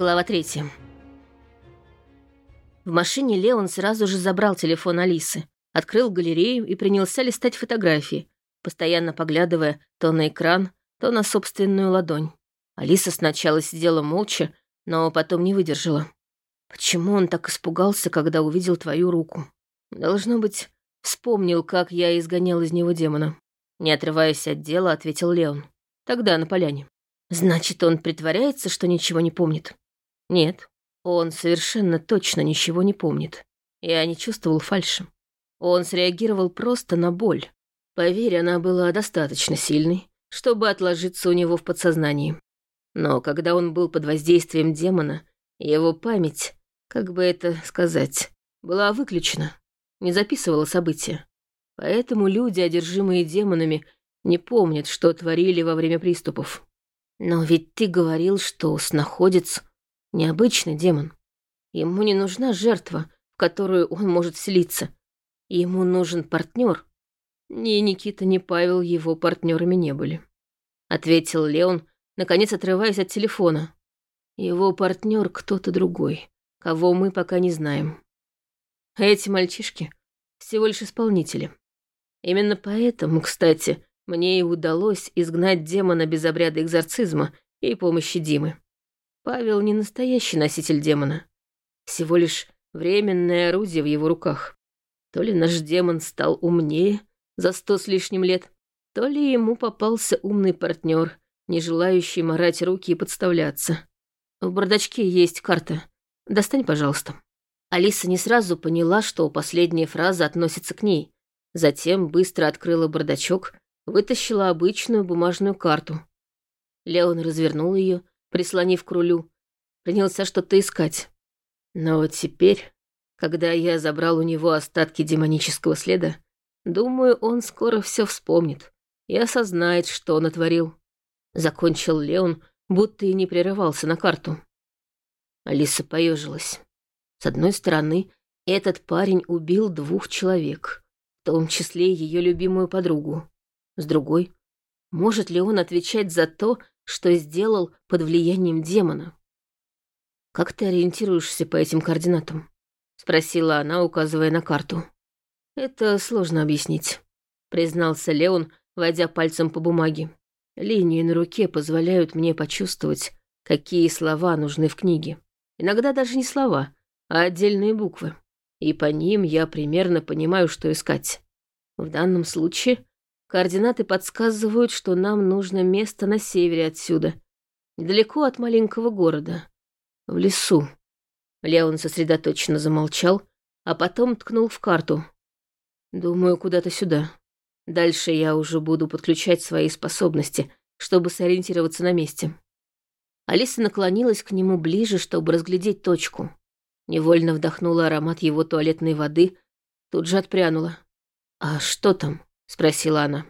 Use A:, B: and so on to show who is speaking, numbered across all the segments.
A: Глава третья. В машине Леон сразу же забрал телефон Алисы, открыл галерею и принялся листать фотографии, постоянно поглядывая то на экран, то на собственную ладонь. Алиса сначала сидела молча, но потом не выдержала. «Почему он так испугался, когда увидел твою руку? Должно быть, вспомнил, как я изгонял из него демона». Не отрываясь от дела, ответил Леон. «Тогда на поляне». «Значит, он притворяется, что ничего не помнит?» «Нет, он совершенно точно ничего не помнит. Я не чувствовал фальши. Он среагировал просто на боль. Поверь, она была достаточно сильной, чтобы отложиться у него в подсознании. Но когда он был под воздействием демона, его память, как бы это сказать, была выключена, не записывала события. Поэтому люди, одержимые демонами, не помнят, что творили во время приступов. Но ведь ты говорил, что снаходец — необычный демон. Ему не нужна жертва, в которую он может вселиться. Ему нужен партнер. Ни Никита, ни Павел его партнерами не были. Ответил Леон, наконец отрываясь от телефона. Его партнер кто-то другой, кого мы пока не знаем. эти мальчишки всего лишь исполнители. Именно поэтому, кстати, мне и удалось изгнать демона без обряда экзорцизма и помощи Димы. Павел не настоящий носитель демона. Всего лишь временное орудие в его руках. То ли наш демон стал умнее за сто с лишним лет, то ли ему попался умный партнер, не желающий морать руки и подставляться. В бардачке есть карта. Достань, пожалуйста. Алиса не сразу поняла, что последняя фраза относится к ней. Затем быстро открыла бардачок вытащила обычную бумажную карту. Леон развернул ее, прислонив к рулю, принялся что-то искать. Но вот теперь, когда я забрал у него остатки демонического следа, думаю, он скоро все вспомнит и осознает, что натворил. Закончил Леон, будто и не прерывался на карту. Алиса поежилась. С одной стороны, этот парень убил двух человек, в том числе ее любимую подругу. С другой, может ли он отвечать за то, что сделал под влиянием демона? «Как ты ориентируешься по этим координатам?» — спросила она, указывая на карту. «Это сложно объяснить», — признался Леон, водя пальцем по бумаге. «Линии на руке позволяют мне почувствовать, какие слова нужны в книге. Иногда даже не слова, а отдельные буквы. И по ним я примерно понимаю, что искать. В данном случае Координаты подсказывают, что нам нужно место на севере отсюда, недалеко от маленького города, в лесу. Леон сосредоточенно замолчал, а потом ткнул в карту. Думаю, куда-то сюда. Дальше я уже буду подключать свои способности, чтобы сориентироваться на месте. Алиса наклонилась к нему ближе, чтобы разглядеть точку. Невольно вдохнула аромат его туалетной воды, тут же отпрянула. «А что там?» Спросила она.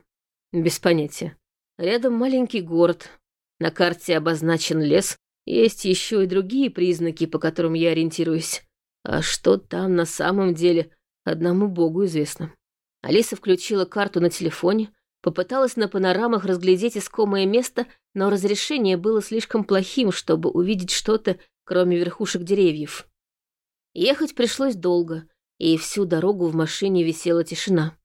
A: Без понятия. Рядом маленький город. На карте обозначен лес. Есть еще и другие признаки, по которым я ориентируюсь. А что там на самом деле, одному богу известно. Алиса включила карту на телефоне, попыталась на панорамах разглядеть искомое место, но разрешение было слишком плохим, чтобы увидеть что-то, кроме верхушек деревьев. Ехать пришлось долго, и всю дорогу в машине висела тишина.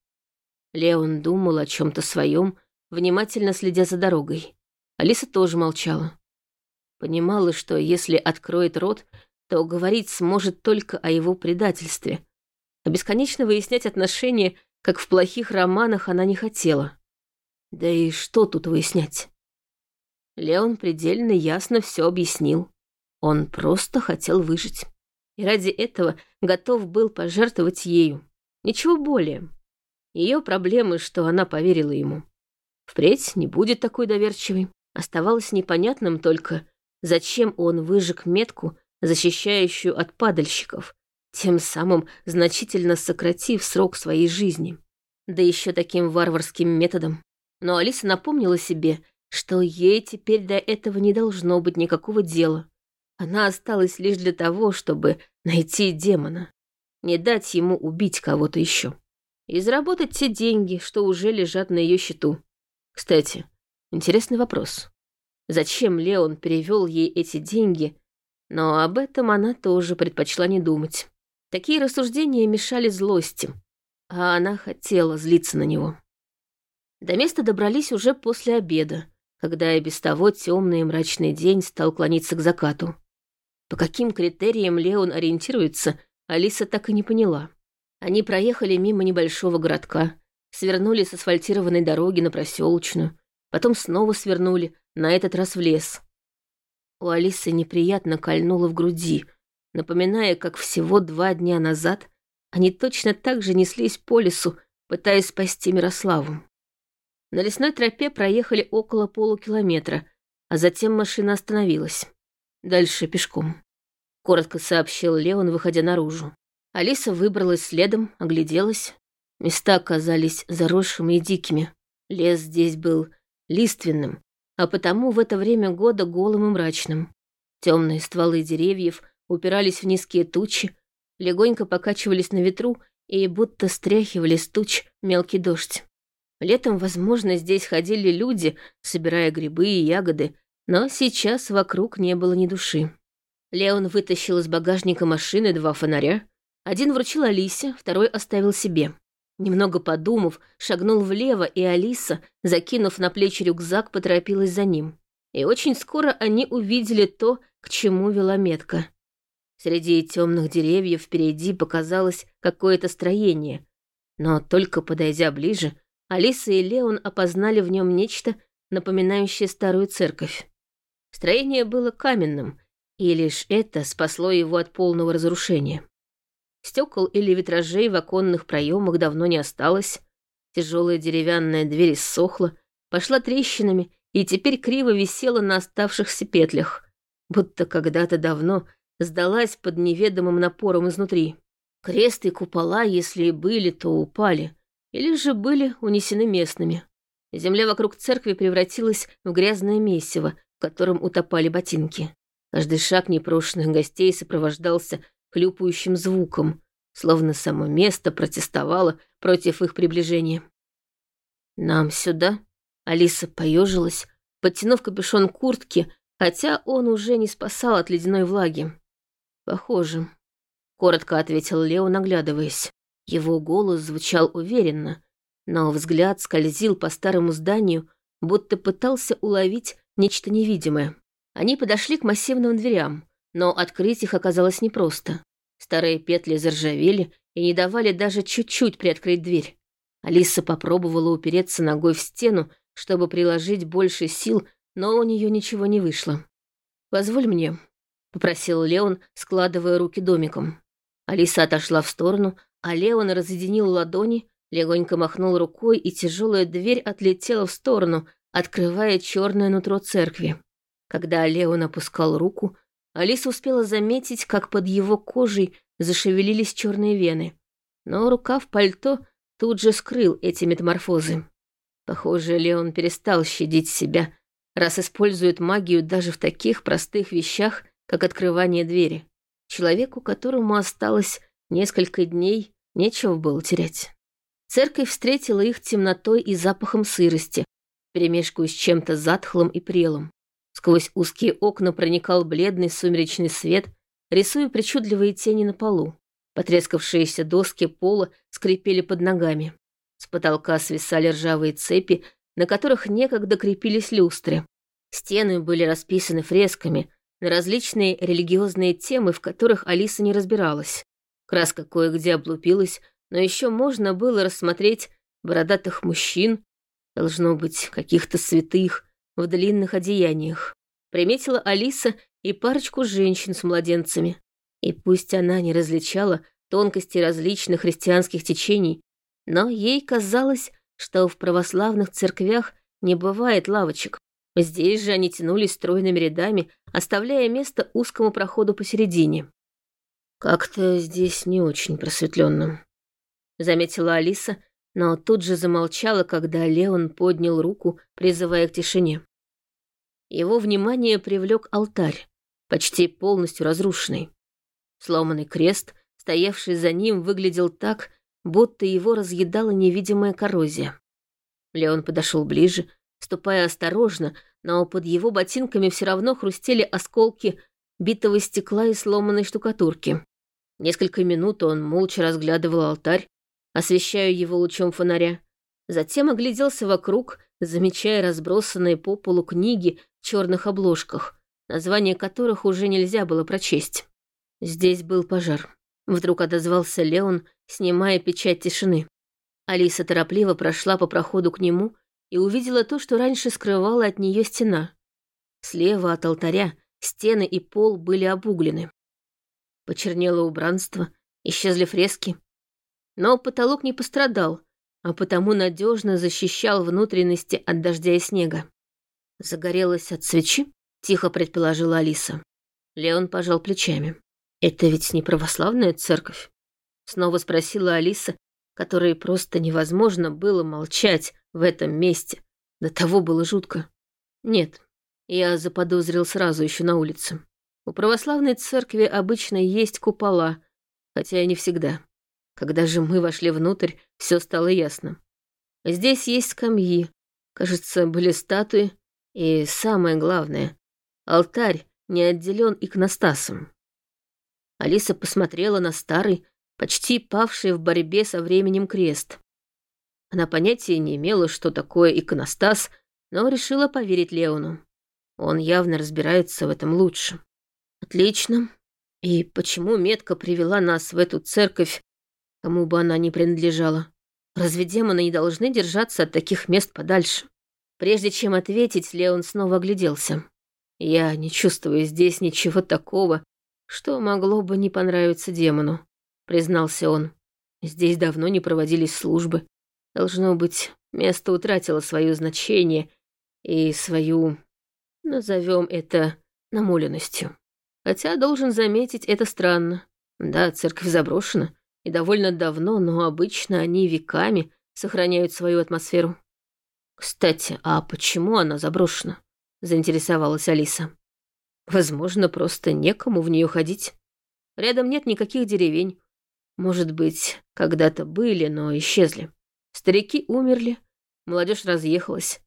A: Леон думал о чем-то своем, внимательно следя за дорогой. Алиса тоже молчала. Понимала, что если откроет рот, то говорить сможет только о его предательстве. А бесконечно выяснять отношения, как в плохих романах, она не хотела. Да и что тут выяснять? Леон предельно ясно все объяснил. Он просто хотел выжить. И ради этого готов был пожертвовать ею. Ничего более. Ее проблемы, что она поверила ему. Впредь не будет такой доверчивой. Оставалось непонятным только, зачем он выжег метку, защищающую от падальщиков, тем самым значительно сократив срок своей жизни. Да еще таким варварским методом. Но Алиса напомнила себе, что ей теперь до этого не должно быть никакого дела. Она осталась лишь для того, чтобы найти демона, не дать ему убить кого-то еще и заработать те деньги, что уже лежат на ее счету. Кстати, интересный вопрос. Зачем Леон перевел ей эти деньги, Но об этом она тоже предпочла не думать. Такие рассуждения мешали злости, а она хотела злиться на него. До места добрались уже после обеда, когда и без того темный и мрачный день стал клониться к закату. По каким критериям Леон ориентируется, Алиса так и не поняла. Они проехали мимо небольшого городка, свернули с асфальтированной дороги на проселочную, потом снова свернули, на этот раз в лес. У Алисы неприятно кольнуло в груди, напоминая, как всего два дня назад они точно так же неслись по лесу, пытаясь спасти Мирославу. На лесной тропе проехали около полукилометра, а затем машина остановилась. Дальше пешком. Коротко сообщил Леон, выходя наружу. Алиса выбралась следом, огляделась. Места оказались заросшими и дикими. Лес здесь был лиственным, а потому в это время года голым и мрачным. Темные стволы деревьев упирались в низкие тучи, легонько покачивались на ветру и будто стряхивали с туч мелкий дождь. Летом, возможно, здесь ходили люди, собирая грибы и ягоды, но сейчас вокруг не было ни души. Леон вытащил из багажника машины два фонаря. Один вручил Алисе, второй оставил себе. Немного подумав, шагнул влево, и Алиса, закинув на плечи рюкзак, поторопилась за ним. И очень скоро они увидели то, к чему вела метка. Среди темных деревьев впереди показалось какое-то строение, но только подойдя ближе, Алиса и Леон опознали в нем нечто, напоминающее старую церковь. Строение было каменным, и лишь это спасло его от полного разрушения. Стекол или витражей в оконных проемах давно не осталось. Тяжелая деревянная дверь иссохла, пошла трещинами и теперь криво висела на оставшихся петлях, будто когда-то давно сдалась под неведомым напором изнутри. Крест и купола, если и были, то упали, или же были унесены местными. Земля вокруг церкви превратилась в грязное месиво, в котором утопали ботинки. Каждый шаг непрошенных гостей сопровождался хлюпающим звуком, словно само место протестовало против их приближения. «Нам сюда?» Алиса поежилась, подтянув капюшон куртки, хотя он уже не спасал от ледяной влаги. «Похоже», — коротко ответил Лео, наглядываясь. Его голос звучал уверенно, но взгляд скользил по старому зданию, будто пытался уловить нечто невидимое. Они подошли к массивным дверям, но открыть их оказалось непросто. Старые петли заржавели и не давали даже чуть-чуть приоткрыть дверь. Алиса попробовала упереться ногой в стену, чтобы приложить больше сил, но у нее ничего не вышло. «Позволь мне», — попросил Леон, складывая руки домиком. Алиса отошла в сторону, а Леон разъединил ладони, легонько махнул рукой, и тяжелая дверь отлетела в сторону, открывая черное нутро церкви. Когда Леон опускал руку, Алиса успела заметить, как под его кожей зашевелились черные вены. Но рукав пальто тут же скрыл эти метаморфозы. Похоже, Леон перестал щадить себя, раз использует магию даже в таких простых вещах, как открывание двери. Человеку, которому осталось несколько дней, нечего было терять. Церковь встретила их темнотой и запахом сырости, перемешку с чем-то затхлым и прелым. Сквозь узкие окна проникал бледный сумеречный свет, рисуя причудливые тени на полу. Потрескавшиеся доски пола скрипели под ногами. С потолка свисали ржавые цепи, на которых некогда крепились люстры. Стены были расписаны фресками на различные религиозные темы, в которых Алиса не разбиралась. Краска кое-где облупилась, но еще можно было рассмотреть бородатых мужчин, должно быть, каких-то святых, в длинных одеяниях. Приметила Алиса и парочку женщин с младенцами. И пусть она не различала тонкости различных христианских течений, но ей казалось, что в православных церквях не бывает лавочек. Здесь же они тянулись стройными рядами, оставляя место узкому проходу посередине. «Как-то здесь не очень просветленно, заметила Алиса, но тут же замолчала, когда Леон поднял руку, призывая к тишине. Его внимание привлек алтарь, почти полностью разрушенный. Сломанный крест, стоявший за ним, выглядел так, будто его разъедала невидимая коррозия. Леон подошел ближе, ступая осторожно, но под его ботинками все равно хрустели осколки битого стекла и сломанной штукатурки. Несколько минут он молча разглядывал алтарь, освещая его лучом фонаря. Затем огляделся вокруг, замечая разбросанные по полу книги в черных обложках, названия которых уже нельзя было прочесть. Здесь был пожар. Вдруг отозвался Леон, снимая печать тишины. Алиса торопливо прошла по проходу к нему и увидела то, что раньше скрывала от нее стена. Слева от алтаря стены и пол были обуглены. Почернело убранство, исчезли фрески. Но потолок не пострадал, а потому надежно защищал внутренности от дождя и снега. Загорелась от свечи, тихо предположила Алиса. Леон пожал плечами. «Это ведь не православная церковь?» Снова спросила Алиса, которой просто невозможно было молчать в этом месте. До того было жутко. «Нет, я заподозрил сразу еще на улице. У православной церкви обычно есть купола, хотя и не всегда. Когда же мы вошли внутрь, все стало ясно. Здесь есть скамьи, кажется, были статуи, и самое главное, алтарь не отделен иконостасом. Алиса посмотрела на старый, почти павший в борьбе со временем крест. Она понятия не имела, что такое иконостас, но решила поверить Леону. Он явно разбирается в этом лучше. Отлично. И почему метка привела нас в эту церковь, кому бы она ни принадлежала? Разве демоны не должны держаться от таких мест подальше? Прежде чем ответить, Леон снова огляделся. Я не чувствую здесь ничего такого, что могло бы не понравиться демону, признался он. Здесь давно не проводились службы. Должно быть, место утратило свое значение и свою Назовем это намоленностью. Хотя, должен заметить, это странно. Да, церковь заброшена, и довольно давно, но обычно они веками сохраняют свою атмосферу. «Кстати, а почему она заброшена?» — заинтересовалась Алиса. «Возможно, просто некому в нее ходить. Рядом нет никаких деревень. Может быть, когда-то были, но исчезли. Старики умерли, молодежь разъехалась.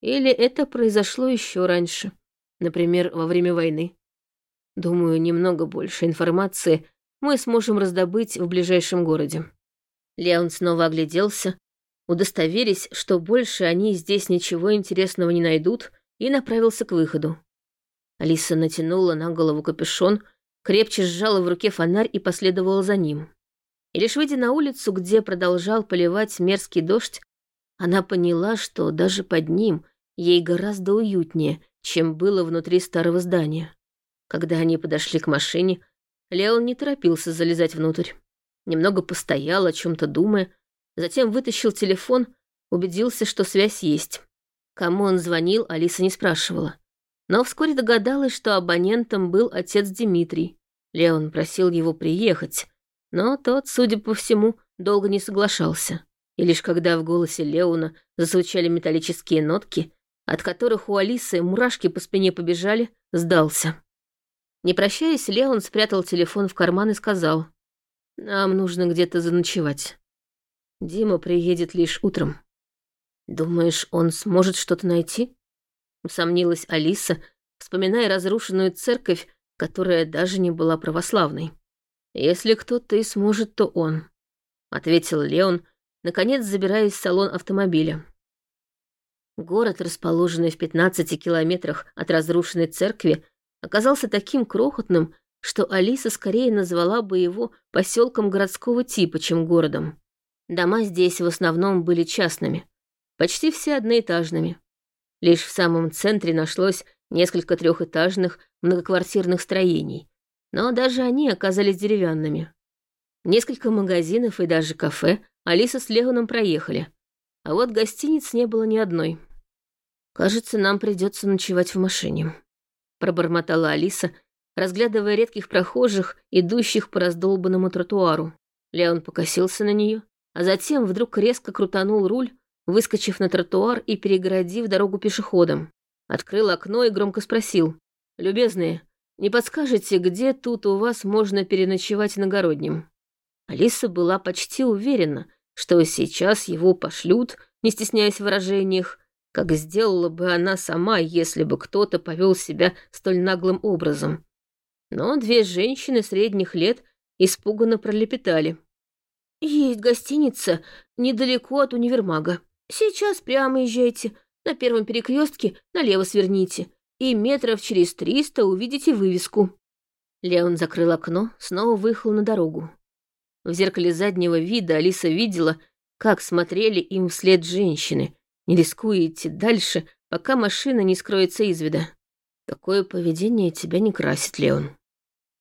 A: Или это произошло еще раньше, например, во время войны. Думаю, немного больше информации мы сможем раздобыть в ближайшем городе. Леон снова огляделся, удостоверясь, что больше они здесь ничего интересного не найдут, и направился к выходу. Алиса натянула на голову капюшон, крепче сжала в руке фонарь и последовала за ним. И лишь выйдя на улицу, где продолжал поливать мерзкий дождь, она поняла, что даже под ним Ей гораздо уютнее, чем было внутри старого здания. Когда они подошли к машине, Леон не торопился залезать внутрь. Немного постоял, о чем-то думая, затем вытащил телефон, убедился, что связь есть. Кому он звонил, Алиса не спрашивала. Но вскоре догадалась, что абонентом был отец Дмитрий. Леон просил его приехать, но тот, судя по всему, долго не соглашался. И лишь когда в голосе Леона зазвучали металлические нотки, от которых у Алисы мурашки по спине побежали, сдался. Не прощаясь, Леон спрятал телефон в карман и сказал, «Нам нужно где-то заночевать. Дима приедет лишь утром. Думаешь, он сможет что-то найти?» Усомнилась Алиса, вспоминая разрушенную церковь, которая даже не была православной. «Если кто-то и сможет, то он», — ответил Леон, наконец забираясь в салон автомобиля. Город, расположенный в 15 километрах от разрушенной церкви, оказался таким крохотным, что Алиса скорее назвала бы его поселком городского типа, чем городом. Дома здесь в основном были частными, почти все одноэтажными. Лишь в самом центре нашлось несколько трехэтажных многоквартирных строений, но даже они оказались деревянными. Несколько магазинов и даже кафе Алиса с Леоном проехали, а вот гостиниц не было ни одной. «Кажется, нам придется ночевать в машине», — пробормотала Алиса, разглядывая редких прохожих, идущих по раздолбанному тротуару. Леон покосился на нее, а затем вдруг резко крутанул руль, выскочив на тротуар и перегородив дорогу пешеходам. Открыл окно и громко спросил. «Любезные, не подскажете, где тут у вас можно переночевать на Городнем?» Алиса была почти уверена, что сейчас его пошлют, не стесняясь в выражениях, как сделала бы она сама, если бы кто-то повел себя столь наглым образом. Но две женщины средних лет испуганно пролепетали. «Есть гостиница недалеко от универмага. Сейчас прямо езжайте, на первом перекрестке налево сверните, и метров через триста увидите вывеску». Леон закрыл окно, снова выехал на дорогу. В зеркале заднего вида Алиса видела, как смотрели им вслед женщины, не рискуя идти дальше, пока машина не скроется из вида. Такое поведение тебя не красит, Леон.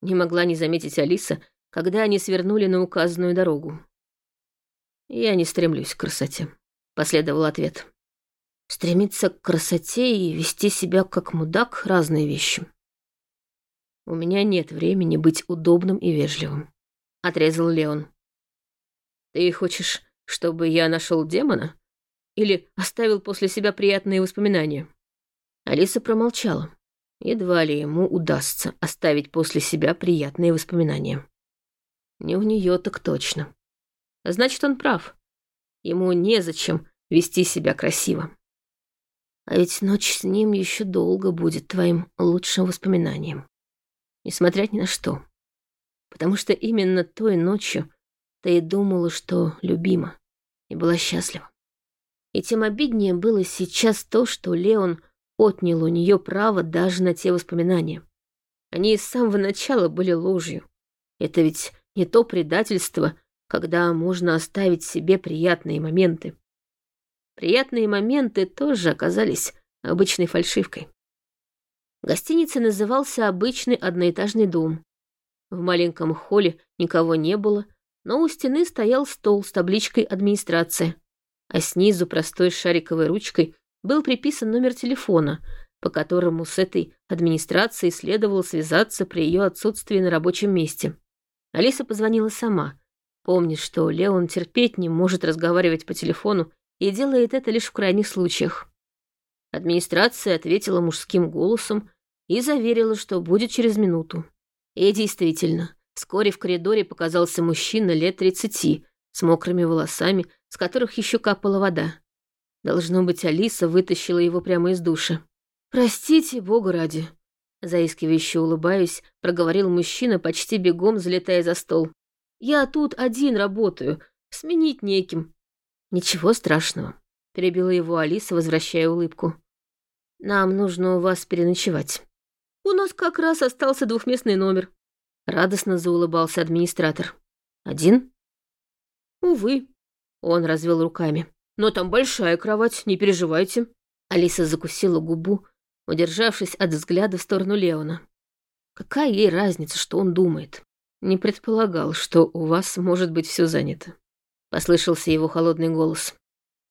A: Не могла не заметить Алиса, когда они свернули на указанную дорогу. «Я не стремлюсь к красоте», — последовал ответ. «Стремиться к красоте и вести себя как мудак — разные вещи. У меня нет времени быть удобным и вежливым», — отрезал Леон. «Ты хочешь, чтобы я нашел демона? Или оставил после себя приятные воспоминания?» Алиса промолчала. Едва ли ему удастся оставить после себя приятные воспоминания. Не у нее так точно. Значит, он прав. Ему незачем вести себя красиво. А ведь ночь с ним еще долго будет твоим лучшим воспоминанием. Несмотря ни на что. Потому что именно той ночью ты и думала, что любима, и была счастлива. И тем обиднее было сейчас то, что Леон отнял у нее право даже на те воспоминания. Они с самого начала были ложью. Это ведь не то предательство, когда можно оставить себе приятные моменты. Приятные моменты тоже оказались обычной фальшивкой. Гостиница назывался «Обычный одноэтажный дом». В маленьком холле никого не было, но у стены стоял стол с табличкой «Администрация», а снизу простой шариковой ручкой был приписан номер телефона, по которому с этой администрацией следовало связаться при ее отсутствии на рабочем месте. Алиса позвонила сама, помня, что Леон терпеть не может разговаривать по телефону и делает это лишь в крайних случаях. Администрация ответила мужским голосом и заверила, что будет через минуту. И действительно, вскоре в коридоре показался мужчина лет тридцати, с мокрыми волосами, с которых еще капала вода. Должно быть, Алиса вытащила его прямо из душа. «Простите, бога ради», — заискивающе улыбаясь, проговорил мужчина, почти бегом залетая за стол. «Я тут один работаю, сменить неким». «Ничего страшного», — перебила его Алиса, возвращая улыбку. «Нам нужно у вас переночевать». «У нас как раз остался двухместный номер», — радостно заулыбался администратор. «Один?» «Увы», — он развел руками. Но там большая кровать, не переживайте». Алиса закусила губу, удержавшись от взгляда в сторону Леона. Какая ей разница, что он думает? Не предполагал, что у вас может быть все занято. Послышался его холодный голос.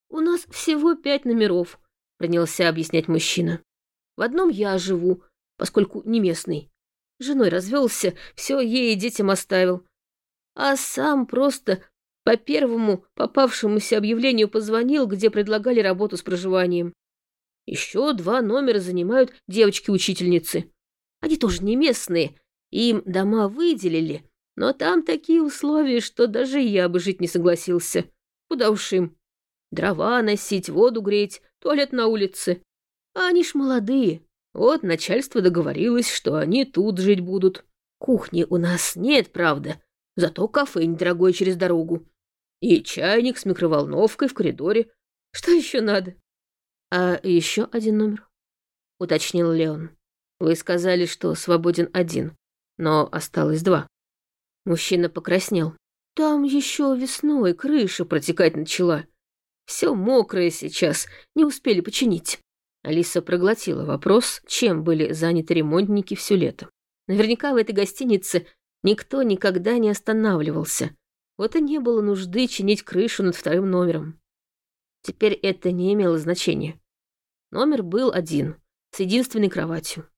A: «У нас всего пять номеров», — принялся объяснять мужчина. «В одном я живу, поскольку не местный. Женой развелся, все ей и детям оставил. А сам просто по первому попавшемуся объявлению позвонил, где предлагали работу с проживанием. Еще два номера занимают девочки-учительницы. Они тоже не местные, им дома выделили, но там такие условия, что даже я бы жить не согласился. Куда уж им? Дрова носить, воду греть, туалет на улице. А они ж молодые. Вот начальство договорилось, что они тут жить будут. Кухни у нас нет, правда, зато кафе недорогое через дорогу. И чайник с микроволновкой в коридоре. Что еще надо? А еще один номер, уточнил Леон. Вы сказали, что свободен один, но осталось два. Мужчина покраснел. Там еще весной крыша протекать начала. Все мокрое сейчас, не успели починить. Алиса проглотила вопрос, чем были заняты ремонтники все лето. Наверняка в этой гостинице никто никогда не останавливался, вот и не было нужды чинить крышу над вторым номером. Теперь это не имело значения. Номер был один, с единственной кроватью.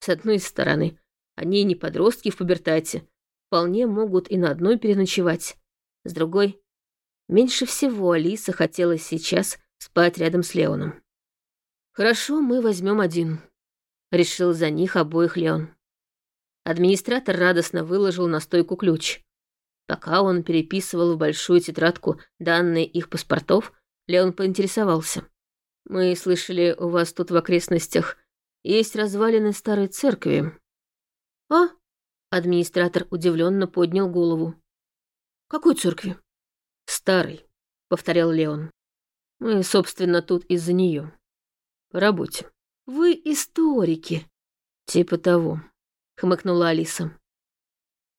A: С одной стороны, они не подростки в пубертате, вполне могут и на одной переночевать. С другой, меньше всего Алиса хотела сейчас спать рядом с Леоном. «Хорошо, мы возьмем один», — решил за них обоих Леон. Администратор радостно выложил на стойку ключ. Пока он переписывал в большую тетрадку данные их паспортов, Леон поинтересовался. «Мы слышали, у вас тут в окрестностях есть развалины старой церкви». «А, Администратор удивленно поднял голову. «Какой церкви?»
B: «Старый», — повторял Леон. «Мы, собственно, тут из-за нее. По работе».
A: «Вы историки».
B: «Типа того», — хмыкнула Алиса.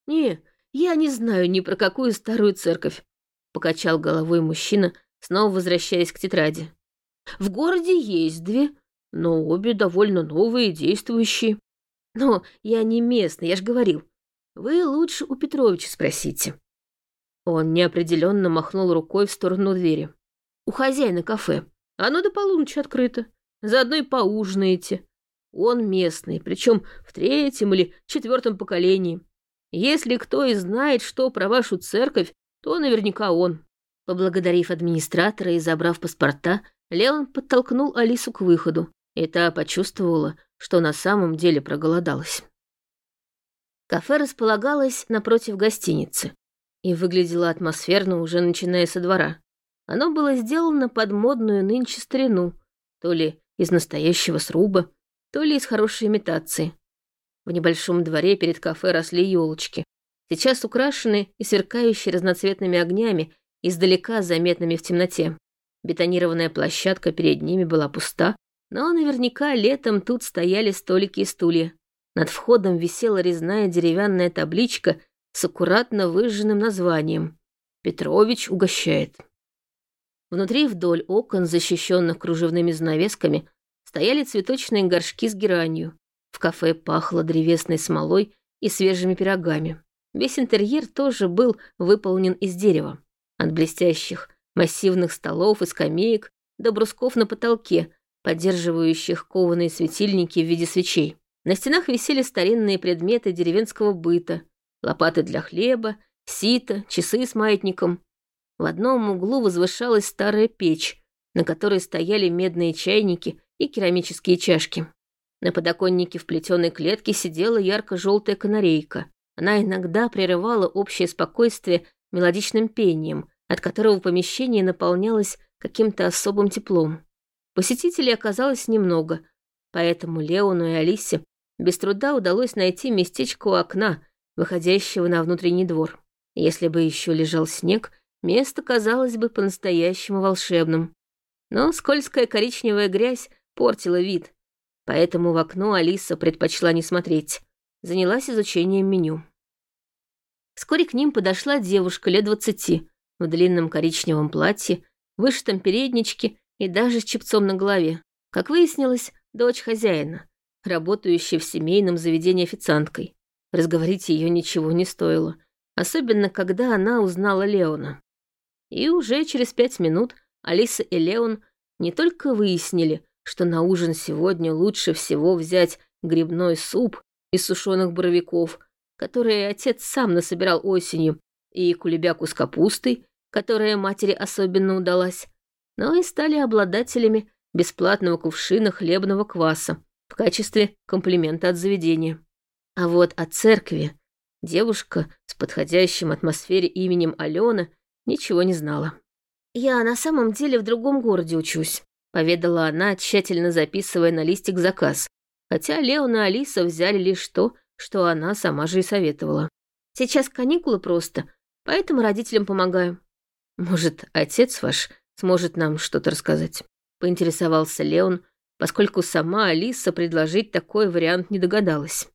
A: «Не, я не знаю ни про какую старую церковь», — покачал головой мужчина, снова возвращаясь к тетради. «В городе есть две, но обе довольно новые и действующие. Но я не местный, я ж говорил. Вы лучше у Петровича спросите». Он неопределенно махнул рукой в сторону двери. «У хозяина кафе. Оно до полуночи открыто. Заодно и поужинаете. Он местный, причем в третьем или четвертом поколении. Если кто и знает, что про вашу церковь, то наверняка он». Поблагодарив администратора и забрав паспорта, Леон подтолкнул Алису к выходу, и та почувствовала, что на самом деле проголодалась. Кафе располагалось напротив гостиницы и выглядело атмосферно уже начиная со двора. Оно было сделано под модную нынче старину, то ли из настоящего сруба, то ли из хорошей имитации. В небольшом дворе перед кафе росли елочки, сейчас украшенные и сверкающие разноцветными огнями, издалека заметными в темноте. Бетонированная площадка перед ними была пуста, но наверняка летом тут стояли столики и стулья. Над входом висела резная деревянная табличка с аккуратно выжженным названием «Петрович угощает». Внутри вдоль окон, защищенных кружевными занавесками, стояли цветочные горшки с геранью. В кафе пахло древесной смолой и свежими пирогами. Весь интерьер тоже был выполнен из дерева. От блестящих, массивных столов и скамеек до брусков на потолке, поддерживающих кованые светильники в виде свечей. На стенах висели старинные предметы деревенского быта, лопаты для хлеба, сито, часы с маятником. В одном углу возвышалась старая печь, на которой стояли медные чайники и керамические чашки. На подоконнике в плетеной клетке сидела ярко-желтая канарейка. Она иногда прерывала общее спокойствие мелодичным пением, от которого помещение наполнялось каким-то особым теплом. Посетителей оказалось немного, поэтому Леону и Алисе без труда удалось найти местечко у окна, выходящего на внутренний двор. Если бы еще лежал снег, место казалось бы по-настоящему волшебным. Но скользкая коричневая грязь портила вид, поэтому в окно Алиса предпочла не смотреть, занялась изучением меню. Вскоре к ним подошла девушка лет двадцати в длинном коричневом платье, вышитом передничке и даже с чепцом на голове. Как выяснилось, дочь хозяина, работающая в семейном заведении официанткой. Разговорить ее ничего не стоило, особенно когда она узнала Леона. И уже через пять минут Алиса и Леон не только выяснили, что на ужин сегодня лучше всего взять грибной суп из сушеных боровиков, которые отец сам насобирал осенью, и кулебяку с капустой, которая матери особенно удалась, но и стали обладателями бесплатного кувшина хлебного кваса в качестве комплимента от заведения. А вот о церкви девушка с подходящим атмосфере именем Алена ничего не знала. «Я на самом деле в другом городе учусь», — поведала она, тщательно записывая на листик заказ, хотя Леон и Алиса взяли лишь то, что она сама же и советовала. «Сейчас каникулы просто, поэтому родителям помогаю». «Может, отец ваш сможет нам что-то рассказать?» — поинтересовался Леон, поскольку сама Алиса предложить такой вариант не догадалась.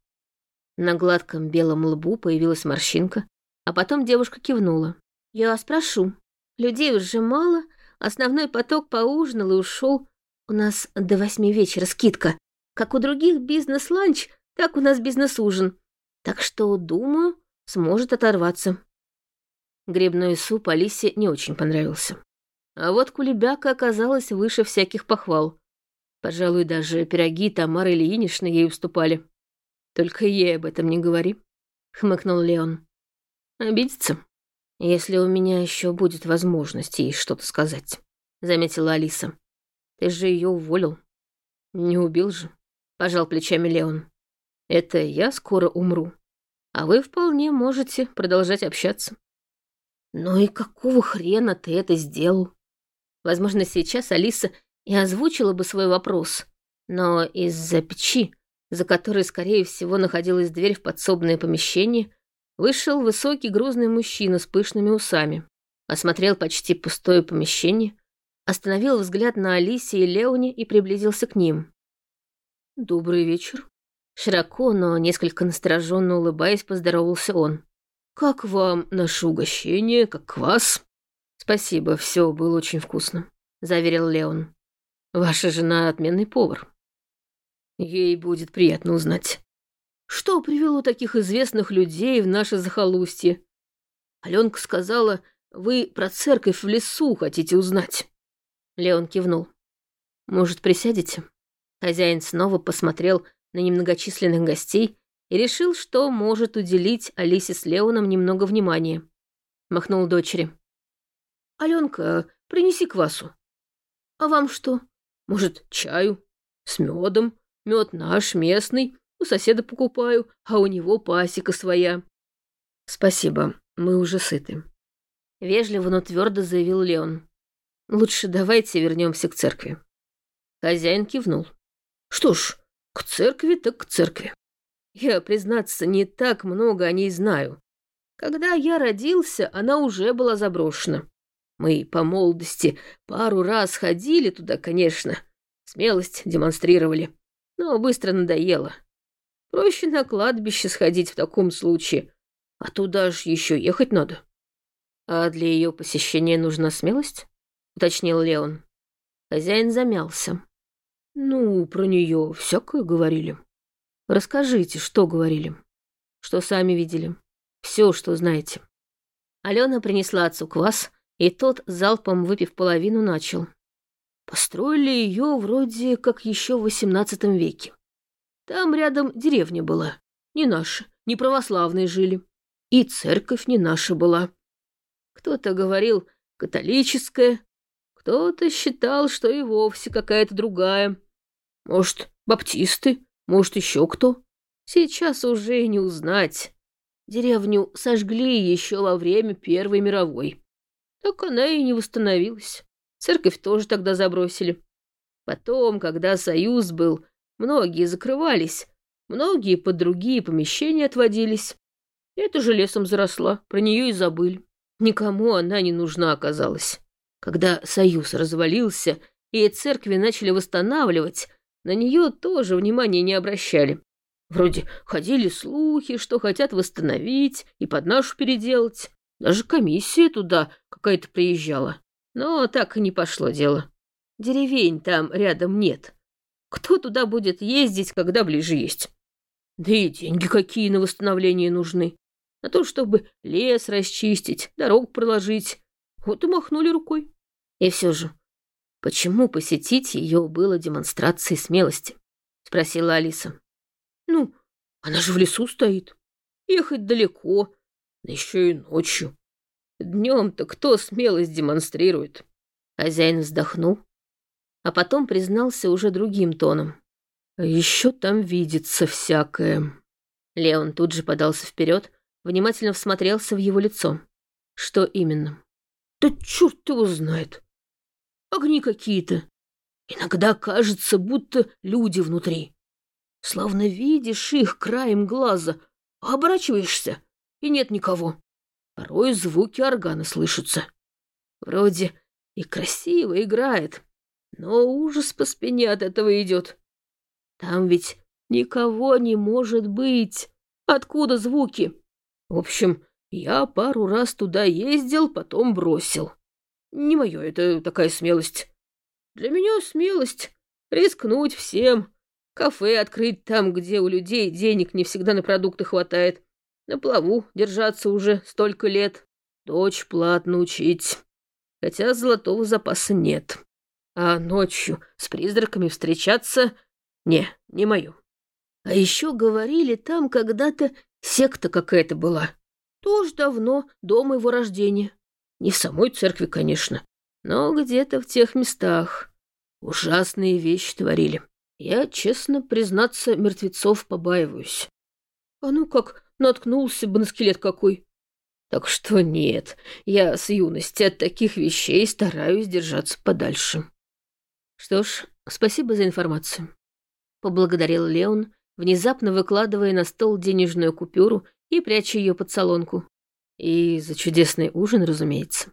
A: На гладком белом лбу появилась морщинка, а потом девушка кивнула. «Я спрошу. Людей уже мало, основной поток поужинал и ушел. У нас до восьми вечера скидка. Как у других бизнес-ланч, так у нас бизнес-ужин. Так что, думаю, сможет оторваться». Грибной суп Алисе не очень понравился. А вот кулебяка оказалась выше всяких похвал. Пожалуй, даже пироги Тамары Ильиничны ей уступали. «Только ей об этом не говори», — хмыкнул Леон. «Обидится, если у меня еще будет возможность ей что-то сказать», — заметила Алиса. «Ты же ее уволил». «Не убил же», — пожал плечами Леон. «Это я скоро умру, а вы вполне можете продолжать общаться». «Ну и какого хрена ты это сделал?» Возможно, сейчас Алиса и озвучила бы свой вопрос, но из-за печи за которой, скорее всего, находилась дверь в подсобное помещение, вышел высокий грузный мужчина с пышными усами. Осмотрел почти пустое помещение, остановил взгляд на Алисе и Леоне и приблизился к ним. «Добрый вечер». Широко, но несколько настороженно улыбаясь, поздоровался он. «Как вам наше угощение, как квас?» «Спасибо, все было очень вкусно», — заверил Леон. «Ваша жена отменный повар. Ей будет приятно узнать. Что привело таких известных людей в наше захолустье? Аленка сказала, вы про церковь в лесу хотите узнать. Леон кивнул. Может, присядете? Хозяин снова посмотрел на немногочисленных гостей и решил, что может уделить Алисе с Леоном немного внимания. Махнул дочери. «Аленка, принеси квасу». «А вам что? Может, чаю? С медом? Мед наш, местный. У соседа покупаю, а у него пасека своя». «Спасибо, мы уже сыты», — вежливо, но твердо заявил Леон. «Лучше давайте вернемся к церкви». Хозяин кивнул. «Что ж, к церкви так к церкви. Я, признаться, не так много о ней знаю. Когда я родился, она уже была заброшена. Мы по молодости пару раз ходили туда, конечно. Смелость демонстрировали но быстро надоело. Проще на кладбище сходить в таком случае, а туда ж еще ехать надо. А для ее посещения нужна смелость? Уточнил Леон. Хозяин замялся. Ну, про нее всякое говорили. Расскажите, что говорили. Что сами видели. Все, что знаете. Алена принесла отцу квас, и тот, залпом выпив половину, начал. Построили ее вроде как еще в XVIII веке. Там рядом деревня была, не наша, не православные жили. И церковь не наша была. Кто-то говорил католическая, кто-то считал, что и вовсе какая-то другая. Может, баптисты, может, еще кто. Сейчас уже и не узнать. Деревню сожгли еще во время Первой мировой. Так она и не восстановилась. Церковь тоже тогда забросили. Потом, когда союз был, многие закрывались, многие под другие помещения отводились. Это же лесом заросла, про нее и забыли. Никому она не нужна оказалась. Когда союз развалился и церкви начали восстанавливать, на нее тоже внимания не обращали. Вроде ходили слухи, что хотят восстановить и под нашу переделать. Даже комиссия туда какая-то приезжала. Но так и не пошло дело. Деревень там рядом нет. Кто туда будет ездить, когда ближе есть? Да и деньги какие на восстановление нужны. На то, чтобы лес расчистить, дорогу проложить. Вот и махнули рукой. И все же, почему посетить ее было демонстрацией смелости? Спросила Алиса. Ну, она же в лесу стоит. Ехать далеко, да еще и ночью. Днем-то кто смелость демонстрирует? Хозяин вздохнул, а потом признался уже другим тоном. Еще там видится всякое. Леон тут же подался вперед, внимательно всмотрелся в его лицо. Что именно? Да черт его знает. Огни какие-то. Иногда кажется, будто люди внутри. Словно видишь их краем глаза, а оборачиваешься, и нет никого. Порой звуки органа слышатся. Вроде и красиво играет, но ужас по спине от этого идет. Там ведь никого не может быть. Откуда звуки? В общем, я пару раз туда ездил, потом бросил. Не мое это такая смелость. Для меня смелость — рискнуть всем. Кафе открыть там, где у людей денег не всегда на продукты хватает. На плаву держаться уже столько лет. Дочь платно учить. Хотя золотого запаса нет. А ночью с призраками встречаться... Не, не мое. А еще говорили, там когда-то секта какая-то была. Тоже давно, до моего рождения. Не в самой церкви, конечно, но где-то в тех местах. Ужасные вещи творили. Я, честно признаться, мертвецов побаиваюсь. А ну как наткнулся бы на скелет какой. Так что нет, я с юности от таких вещей стараюсь держаться подальше. Что ж, спасибо за информацию. Поблагодарил Леон внезапно выкладывая на стол денежную купюру и пряча ее под солонку. И за чудесный ужин, разумеется.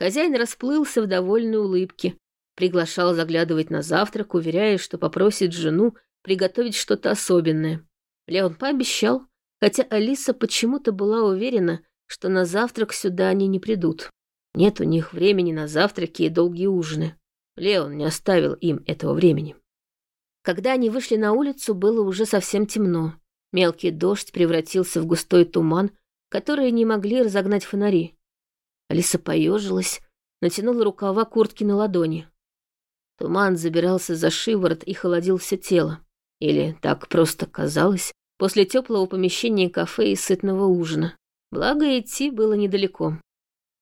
A: Хозяин расплылся в довольной улыбке, приглашал заглядывать на завтрак, уверяя, что попросит жену приготовить что-то особенное. Леон пообещал, хотя Алиса почему-то была уверена, что на завтрак сюда они не придут. Нет у них времени на завтраки и долгие ужины. Леон не оставил им этого времени. Когда они вышли на улицу, было уже совсем темно. Мелкий дождь превратился в густой туман, который не могли разогнать фонари. Алиса поежилась, натянула рукава куртки на ладони. Туман забирался за шиворот и холодил все тело. Или так просто казалось, после теплого помещения кафе и сытного ужина. Благо, идти было недалеко.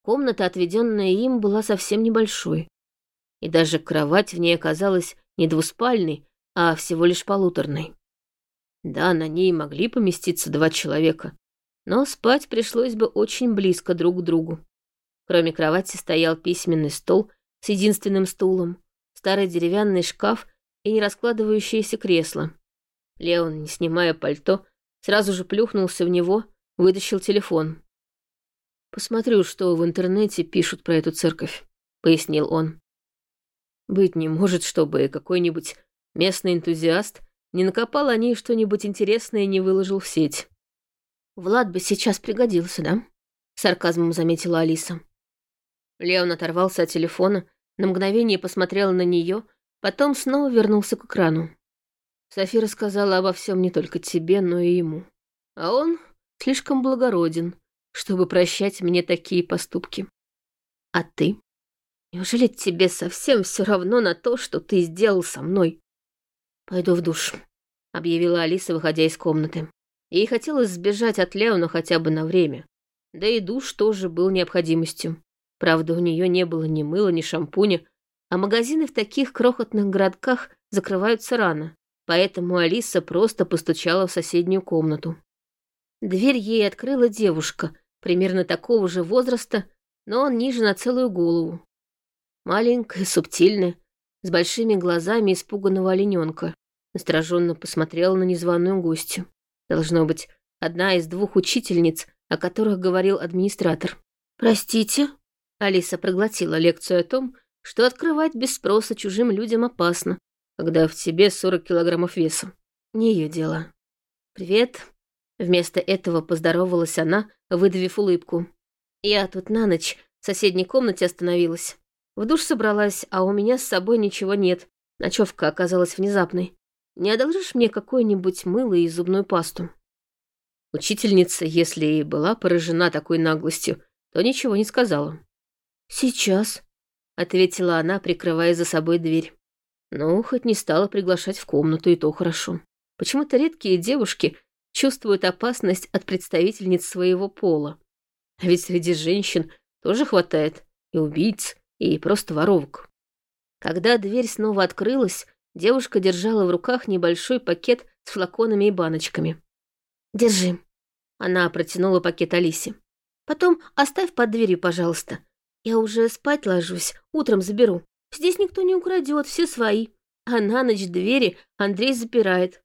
A: Комната, отведенная им, была совсем небольшой. И даже кровать в ней оказалась не двуспальной, а всего лишь полуторной. Да, на ней могли поместиться два человека, но спать пришлось бы очень близко друг к другу. Кроме кровати стоял письменный стол с единственным стулом, старый деревянный шкаф и нераскладывающееся кресло. Леон, не снимая пальто, сразу же плюхнулся в него, вытащил телефон. «Посмотрю, что в интернете пишут про эту церковь», — пояснил он. «Быть не может, чтобы какой-нибудь местный энтузиаст не накопал о ней что-нибудь интересное и не выложил в сеть». «Влад бы сейчас пригодился, да?» — сарказмом заметила Алиса. Леон оторвался от телефона, на мгновение посмотрел на нее, потом снова вернулся к экрану. Софи рассказала обо всем не только тебе, но и ему. А он слишком благороден, чтобы прощать мне такие поступки. А ты? Неужели тебе совсем все равно на то, что ты сделал со мной? Пойду в душ, объявила Алиса, выходя из комнаты. Ей хотелось сбежать от Леона хотя бы на время. Да и душ тоже был необходимостью. Правда, у нее не было ни мыла, ни шампуня, а магазины в таких крохотных городках закрываются рано, поэтому Алиса просто постучала в соседнюю комнату. Дверь ей открыла девушка, примерно такого же возраста, но ниже на целую голову. Маленькая, субтильная, с большими глазами испуганного олененка, настороженно посмотрела на незваную гостью. Должно быть, одна из двух учительниц, о которых говорил администратор. «Простите?» Алиса проглотила лекцию о том, что открывать без спроса чужим людям опасно, когда в тебе 40 килограммов веса. Не ее дело. «Привет». Вместо этого поздоровалась она, выдавив улыбку. «Я тут на ночь в соседней комнате остановилась. В душ собралась, а у меня с собой ничего нет. Ночевка оказалась внезапной. Не одолжишь мне какое-нибудь мыло и зубную пасту?» Учительница, если и была поражена такой наглостью, то ничего не сказала. «Сейчас», — ответила она, прикрывая за собой дверь. Ну, хоть не стала приглашать в комнату, и то хорошо. Почему-то редкие девушки чувствуют опасность от представительниц своего пола. А ведь среди женщин тоже хватает и убийц, и просто воровок. Когда дверь снова открылась, девушка держала в руках небольшой пакет с флаконами и баночками. «Держи». Она протянула пакет Алисе. «Потом оставь под дверью, пожалуйста. Я уже спать ложусь, утром заберу. Здесь никто не украдет, все свои. А на ночь двери Андрей запирает.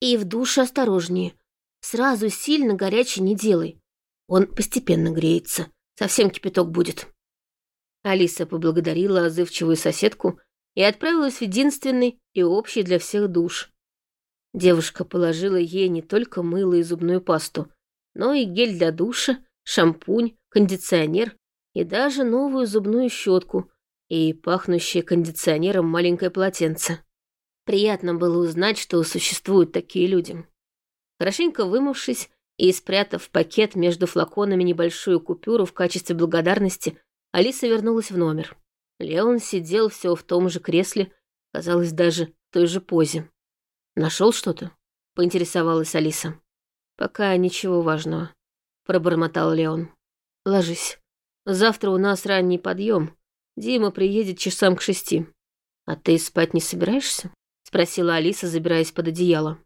A: И в душе осторожнее. Сразу сильно горячий не делай. Он постепенно греется. Совсем кипяток будет. Алиса поблагодарила отзывчивую соседку и отправилась в единственный и общий для всех душ. Девушка положила ей не только мыло и зубную пасту, но и гель для душа, шампунь, кондиционер и даже новую зубную щетку и пахнущее кондиционером маленькое полотенце. Приятно было узнать, что существуют такие люди. Хорошенько вымывшись и спрятав пакет между флаконами небольшую купюру в качестве благодарности, Алиса вернулась в номер. Леон сидел все в том же кресле, казалось, даже в той же позе. Нашел что-то? поинтересовалась Алиса. Пока ничего важного, пробормотал Леон. Ложись. Завтра у нас ранний подъем. Дима приедет часам к шести. А ты спать не собираешься? Спросила Алиса, забираясь под одеяло.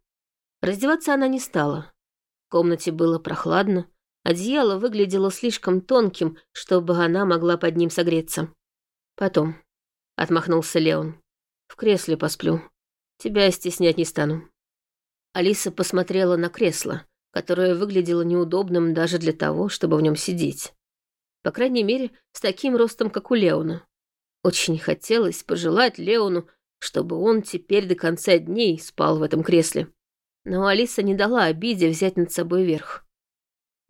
A: Раздеваться она не стала. В комнате было прохладно. Одеяло выглядело слишком тонким, чтобы она могла под ним согреться. Потом, отмахнулся Леон. В кресле посплю. Тебя стеснять не стану. Алиса посмотрела на кресло, которое выглядело неудобным даже для того, чтобы в нем сидеть. По крайней мере, с таким ростом, как у Леона. Очень хотелось пожелать Леону, чтобы он теперь до конца дней спал в этом кресле. Но Алиса не дала обиде взять над собой верх.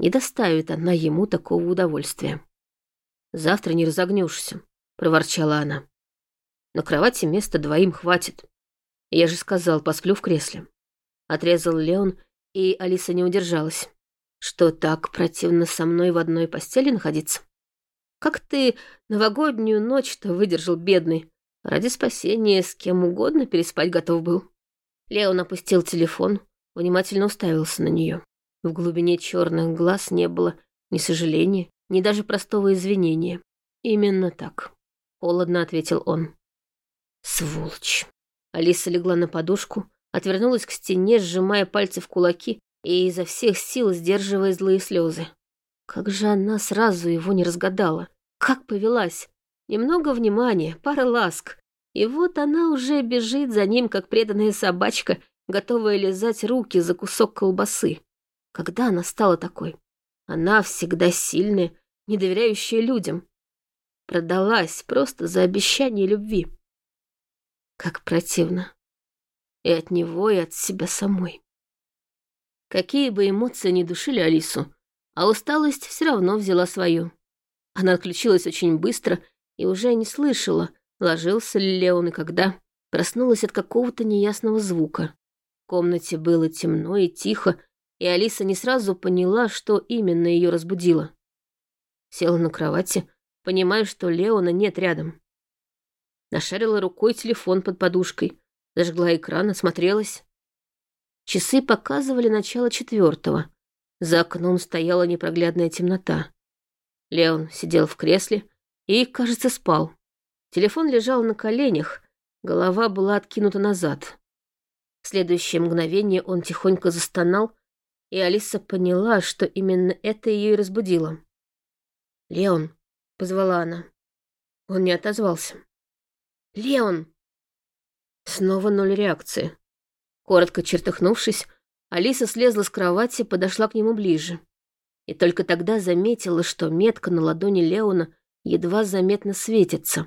A: Не доставит она ему такого удовольствия. «Завтра не разогнешься», — проворчала она. «На кровати места двоим хватит. Я же сказал, посплю в кресле». Отрезал Леон, и Алиса не удержалась. «Что так противно со мной в одной постели находиться? Как ты новогоднюю ночь-то выдержал, бедный? Ради спасения с кем угодно переспать готов был». Леон опустил телефон, внимательно уставился на нее. В глубине черных глаз не было ни сожаления, ни даже простого извинения. Именно так. Холодно ответил он. Сволочь. Алиса легла на подушку, отвернулась к стене, сжимая пальцы в кулаки и изо всех сил сдерживая злые слезы. Как же она сразу его не разгадала. Как повелась. Немного внимания, пара ласк. И вот она уже бежит за ним, как преданная собачка, готовая лизать руки за кусок колбасы. Когда она стала такой? Она всегда сильная, не доверяющая людям. Продалась просто за обещание любви. Как противно. И от него, и от себя самой. Какие бы эмоции ни душили Алису, а усталость все равно взяла свою. Она отключилась очень быстро и уже не слышала, ложился ли Леон и когда. Проснулась от какого-то неясного звука. В комнате было темно и тихо, и Алиса не сразу поняла, что именно ее разбудило. Села на кровати, понимая, что Леона нет рядом. Нашарила рукой телефон под подушкой, зажгла экран, осмотрелась. Часы показывали начало четвертого. За окном стояла непроглядная темнота. Леон сидел в кресле и, кажется, спал. Телефон лежал на коленях, голова была откинута назад. В следующее мгновение он тихонько застонал, и Алиса поняла, что именно это ее и разбудило. «Леон», — позвала она. Он не отозвался. «Леон!» Снова ноль реакции. Коротко чертыхнувшись, Алиса слезла с кровати, подошла к нему ближе. И только тогда заметила, что метка на ладони Леона едва заметно светится.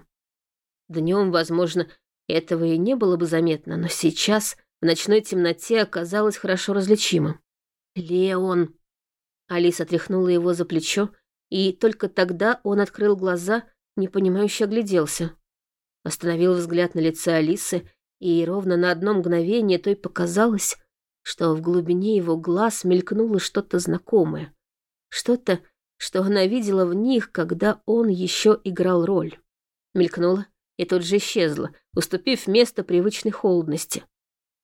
A: Днем, возможно, этого и не было бы заметно, но сейчас в ночной темноте оказалось хорошо различимо. «Леон!» Алиса тряхнула его за плечо, и только тогда он открыл глаза, непонимающе огляделся. Остановил взгляд на лице Алисы, и ровно на одно мгновение той показалось, что в глубине его глаз мелькнуло что-то знакомое. Что-то, что она видела в них, когда он еще играл роль. Мелькнуло и тут же исчезло, уступив место привычной холодности.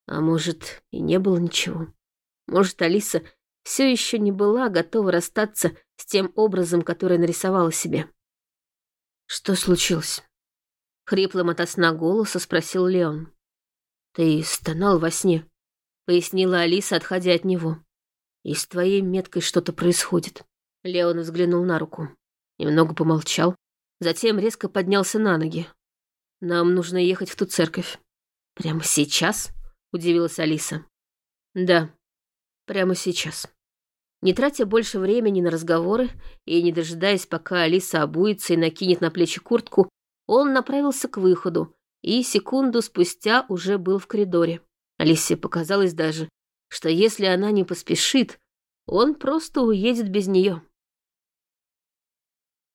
A: А может, и не было ничего. Может, Алиса все еще не была готова расстаться с тем образом, который нарисовала себе. «Что случилось?» Хриплым от сна голоса спросил Леон. «Ты стонал во сне», — пояснила Алиса, отходя от него. «И с твоей меткой что-то происходит». Леон взглянул на руку. Немного помолчал, затем резко поднялся на ноги. «Нам нужно ехать в ту церковь». «Прямо сейчас?» — удивилась Алиса. «Да», Прямо сейчас. Не тратя больше времени на разговоры и не дожидаясь, пока Алиса обуется и накинет на плечи куртку, он направился к выходу и секунду спустя уже был в коридоре. Алисе показалось даже, что если она не поспешит, он просто уедет без нее.